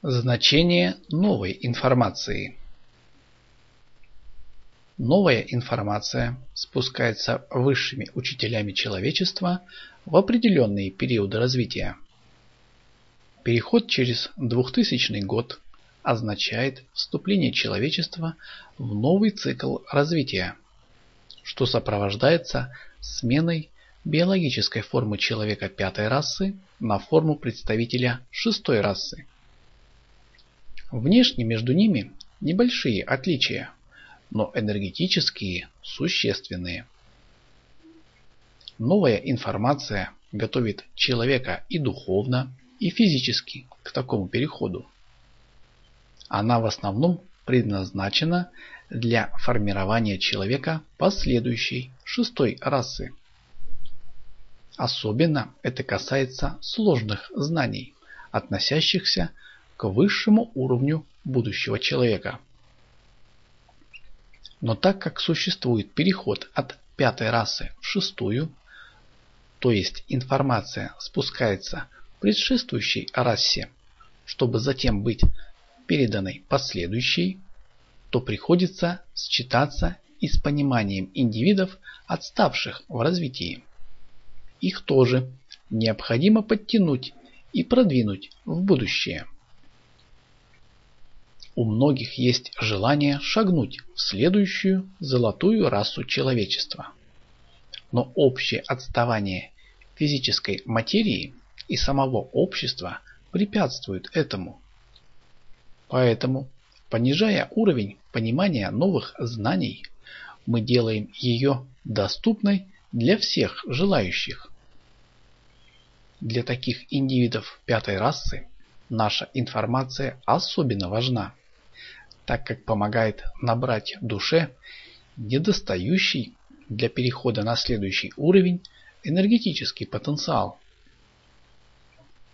Значение новой информации Новая информация спускается высшими учителями человечества в определенные периоды развития. Переход через 2000 год означает вступление человечества в новый цикл развития, что сопровождается сменой биологической формы человека пятой расы на форму представителя шестой расы. Внешне между ними небольшие отличия, но энергетические существенные. Новая информация готовит человека и духовно, и физически к такому переходу. Она в основном предназначена для формирования человека последующей шестой расы. Особенно это касается сложных знаний, относящихся к высшему уровню будущего человека. Но так как существует переход от пятой расы в шестую, то есть информация спускается предшествующей расе, чтобы затем быть переданной последующей, то приходится считаться и с пониманием индивидов, отставших в развитии. Их тоже необходимо подтянуть и продвинуть в будущее. У многих есть желание шагнуть в следующую золотую расу человечества. Но общее отставание физической материи и самого общества препятствует этому. Поэтому, понижая уровень понимания новых знаний, мы делаем ее доступной для всех желающих. Для таких индивидов пятой расы наша информация особенно важна так как помогает набрать душе недостающий для перехода на следующий уровень энергетический потенциал.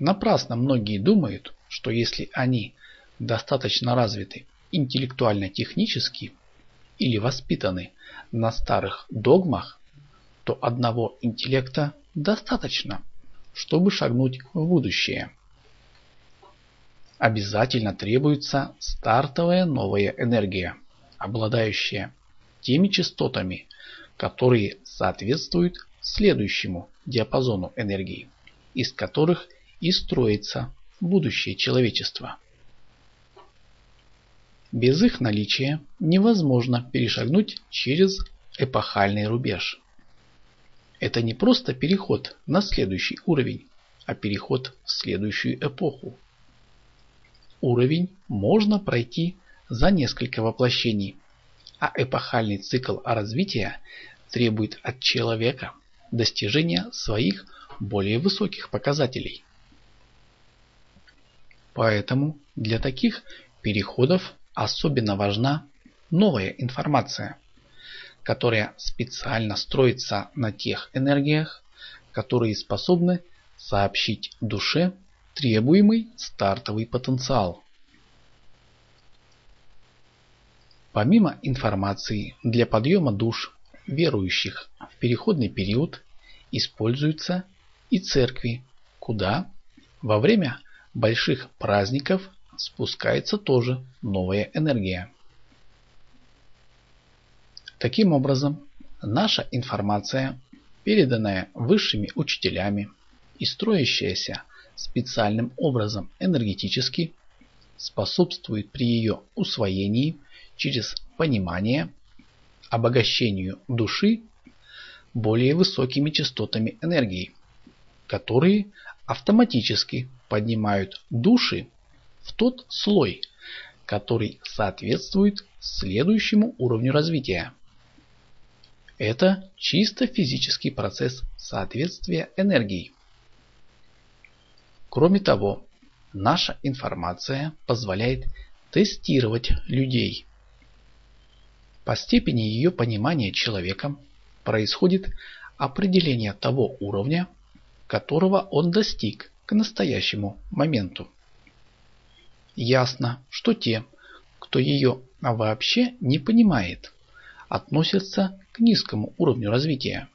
Напрасно многие думают, что если они достаточно развиты интеллектуально-технически или воспитаны на старых догмах, то одного интеллекта достаточно, чтобы шагнуть в будущее обязательно требуется стартовая новая энергия, обладающая теми частотами, которые соответствуют следующему диапазону энергии, из которых и строится будущее человечества. Без их наличия невозможно перешагнуть через эпохальный рубеж. Это не просто переход на следующий уровень, а переход в следующую эпоху уровень можно пройти за несколько воплощений, а эпохальный цикл развития требует от человека достижения своих более высоких показателей. Поэтому для таких переходов особенно важна новая информация, которая специально строится на тех энергиях, которые способны сообщить душе требуемый стартовый потенциал. Помимо информации для подъема душ верующих в переходный период используются и церкви, куда во время больших праздников спускается тоже новая энергия. Таким образом, наша информация, переданная высшими учителями и строящаяся специальным образом энергетически способствует при ее усвоении через понимание обогащению души более высокими частотами энергии, которые автоматически поднимают души в тот слой, который соответствует следующему уровню развития. Это чисто физический процесс соответствия энергии. Кроме того, наша информация позволяет тестировать людей. По степени ее понимания человеком происходит определение того уровня, которого он достиг к настоящему моменту. Ясно, что те, кто ее вообще не понимает, относятся к низкому уровню развития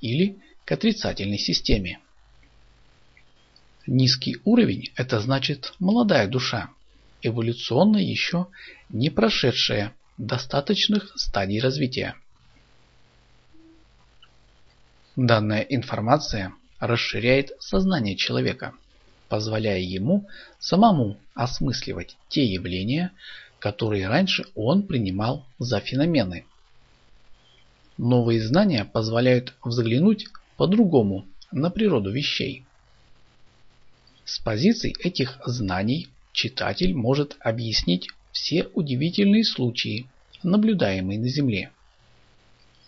или к отрицательной системе. Низкий уровень – это значит молодая душа, эволюционно еще не прошедшее достаточных стадий развития. Данная информация расширяет сознание человека, позволяя ему самому осмысливать те явления, которые раньше он принимал за феномены. Новые знания позволяют взглянуть по-другому на природу вещей. С позиций этих знаний читатель может объяснить все удивительные случаи, наблюдаемые на Земле.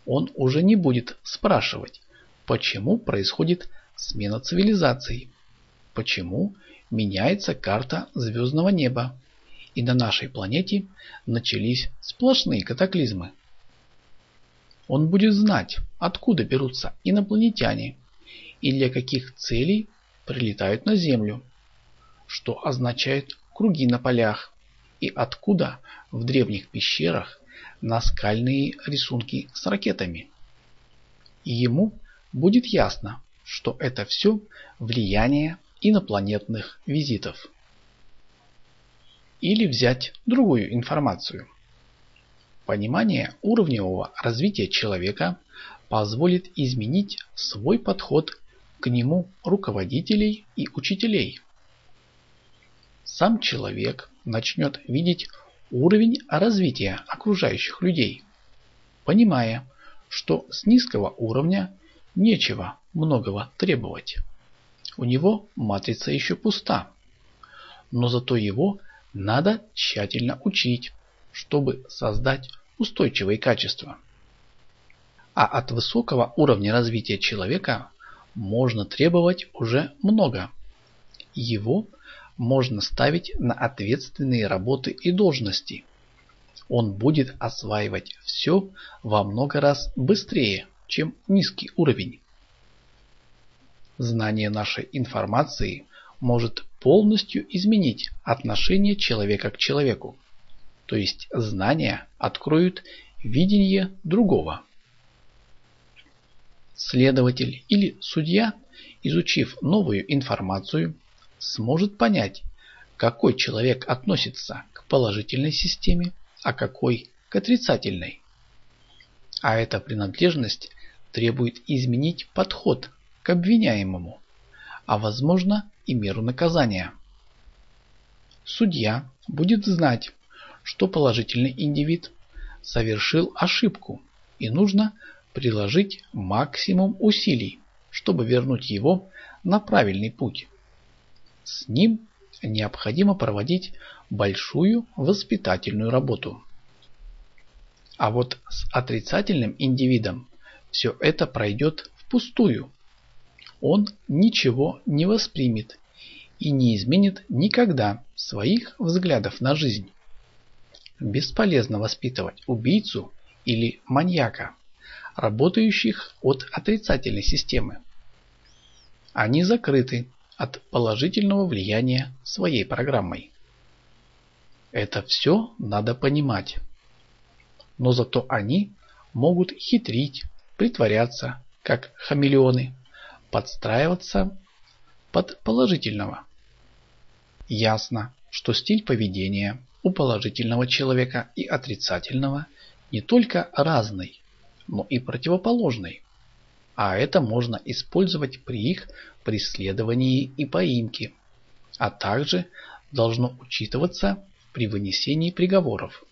Он уже не будет спрашивать, почему происходит смена цивилизаций, почему меняется карта звездного неба, и на нашей планете начались сплошные катаклизмы. Он будет знать, откуда берутся инопланетяне и для каких целей прилетают на Землю, что означает круги на полях и откуда в древних пещерах наскальные рисунки с ракетами. И ему будет ясно, что это все влияние инопланетных визитов. Или взять другую информацию. Понимание уровневого развития человека позволит изменить свой подход к нему руководителей и учителей. Сам человек начнет видеть уровень развития окружающих людей, понимая, что с низкого уровня нечего многого требовать. У него матрица еще пуста, но зато его надо тщательно учить, чтобы создать устойчивые качества. А от высокого уровня развития человека можно требовать уже много. Его можно ставить на ответственные работы и должности. Он будет осваивать все во много раз быстрее, чем низкий уровень. Знание нашей информации может полностью изменить отношение человека к человеку. То есть знания откроют видение другого. Следователь или судья, изучив новую информацию, сможет понять, какой человек относится к положительной системе, а какой к отрицательной. А эта принадлежность требует изменить подход к обвиняемому, а возможно и меру наказания. Судья будет знать, что положительный индивид совершил ошибку и нужно приложить максимум усилий, чтобы вернуть его на правильный путь. С ним необходимо проводить большую воспитательную работу. А вот с отрицательным индивидом все это пройдет впустую. Он ничего не воспримет и не изменит никогда своих взглядов на жизнь. Бесполезно воспитывать убийцу или маньяка, работающих от отрицательной системы. Они закрыты от положительного влияния своей программой. Это все надо понимать. Но зато они могут хитрить, притворяться, как хамелеоны, подстраиваться под положительного. Ясно, что стиль поведения у положительного человека и отрицательного не только разный, но и противоположный. А это можно использовать при их преследовании и поимке, а также должно учитываться при вынесении приговоров.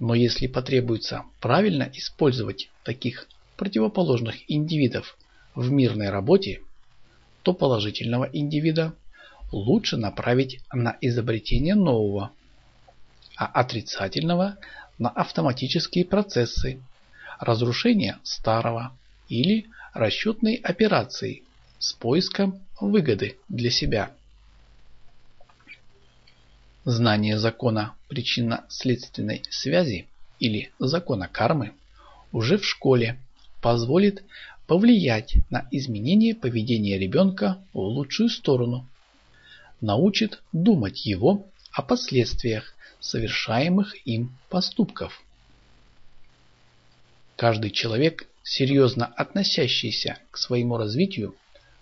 Но если потребуется правильно использовать таких противоположных индивидов в мирной работе, то положительного индивида лучше направить на изобретение нового, а отрицательного на автоматические процессы, разрушение старого или расчетные операции с поиском выгоды для себя. Знание закона причинно-следственной связи или закона кармы уже в школе позволит повлиять на изменение поведения ребенка в лучшую сторону, научит думать его о последствиях совершаемых им поступков. Каждый человек, серьезно относящийся к своему развитию,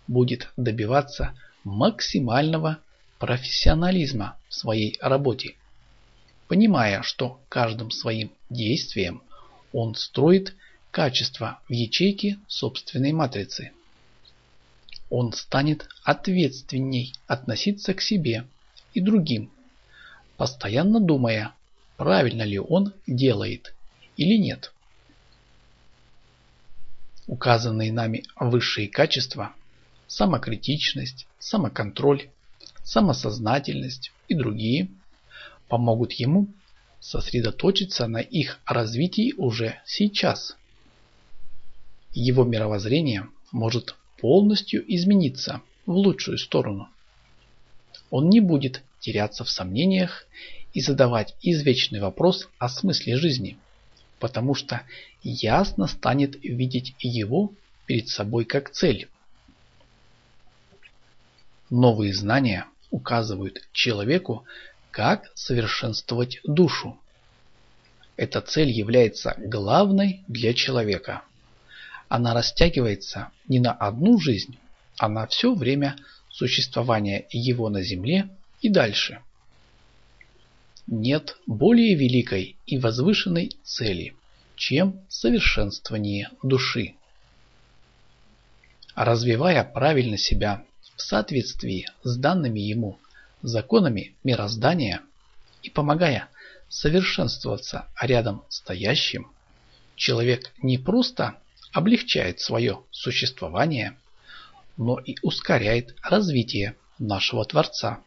будет добиваться максимального профессионализма в своей работе, понимая, что каждым своим действием он строит качество в ячейке собственной матрицы. Он станет ответственней относиться к себе и другим, постоянно думая, правильно ли он делает или нет. Указанные нами высшие качества – самокритичность, самоконтроль, самосознательность и другие – помогут ему сосредоточиться на их развитии уже сейчас. Его мировоззрение может полностью измениться в лучшую сторону. Он не будет теряться в сомнениях и задавать извечный вопрос о смысле жизни, потому что ясно станет видеть его перед собой как цель. Новые знания указывают человеку, как совершенствовать душу. Эта цель является главной для человека. Она растягивается не на одну жизнь, а на все время существования его на Земле и дальше. Нет более великой и возвышенной цели, чем совершенствование души. Развивая правильно себя в соответствии с данными ему законами мироздания и помогая совершенствоваться рядом стоящим, человек не просто облегчает свое существование, но и ускоряет развитие нашего Творца.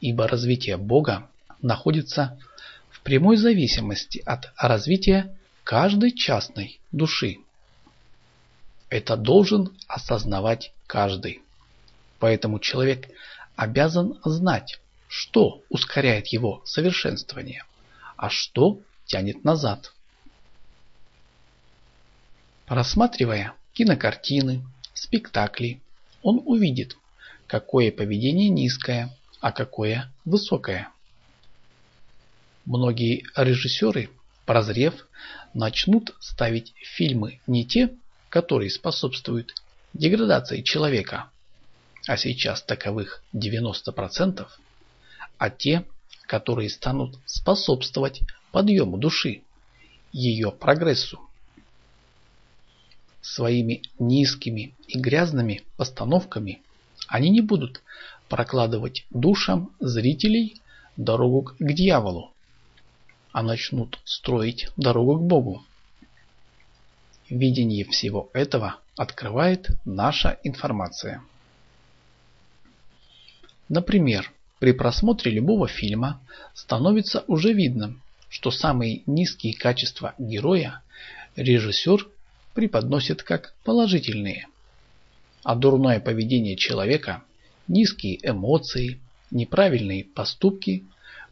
Ибо развитие Бога находится в прямой зависимости от развития каждой частной души. Это должен осознавать каждый. Поэтому человек обязан знать, что ускоряет его совершенствование, а что тянет назад. Рассматривая кинокартины, спектакли, он увидит, какое поведение низкое, а какое высокое. Многие режиссеры, прозрев, начнут ставить фильмы не те, которые способствуют деградации человека, а сейчас таковых 90%, а те, которые станут способствовать подъему души, ее прогрессу. Своими низкими и грязными постановками они не будут прокладывать душам зрителей дорогу к дьяволу, а начнут строить дорогу к Богу. Видение всего этого открывает наша информация. Например, при просмотре любого фильма становится уже видно, что самые низкие качества героя режиссер преподносит как положительные, а дурное поведение человека, низкие эмоции, неправильные поступки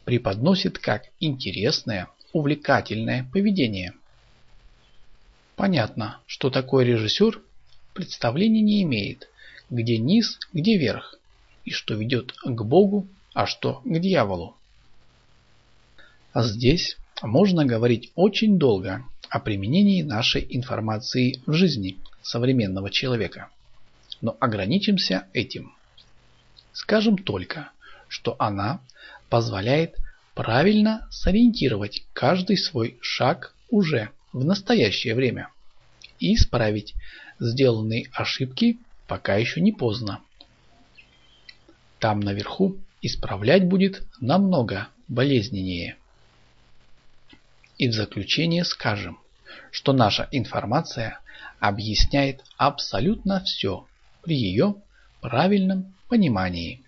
преподносит как интересное, увлекательное поведение. Понятно, что такой режиссер представления не имеет, где низ, где верх, и что ведет к Богу, а что к дьяволу. А здесь можно говорить очень долго о применении нашей информации в жизни современного человека. Но ограничимся этим. Скажем только, что она позволяет правильно сориентировать каждый свой шаг уже в настоящее время и исправить сделанные ошибки пока еще не поздно. Там наверху исправлять будет намного болезненнее. И в заключение скажем, что наша информация объясняет абсолютно все при ее правильном понимании.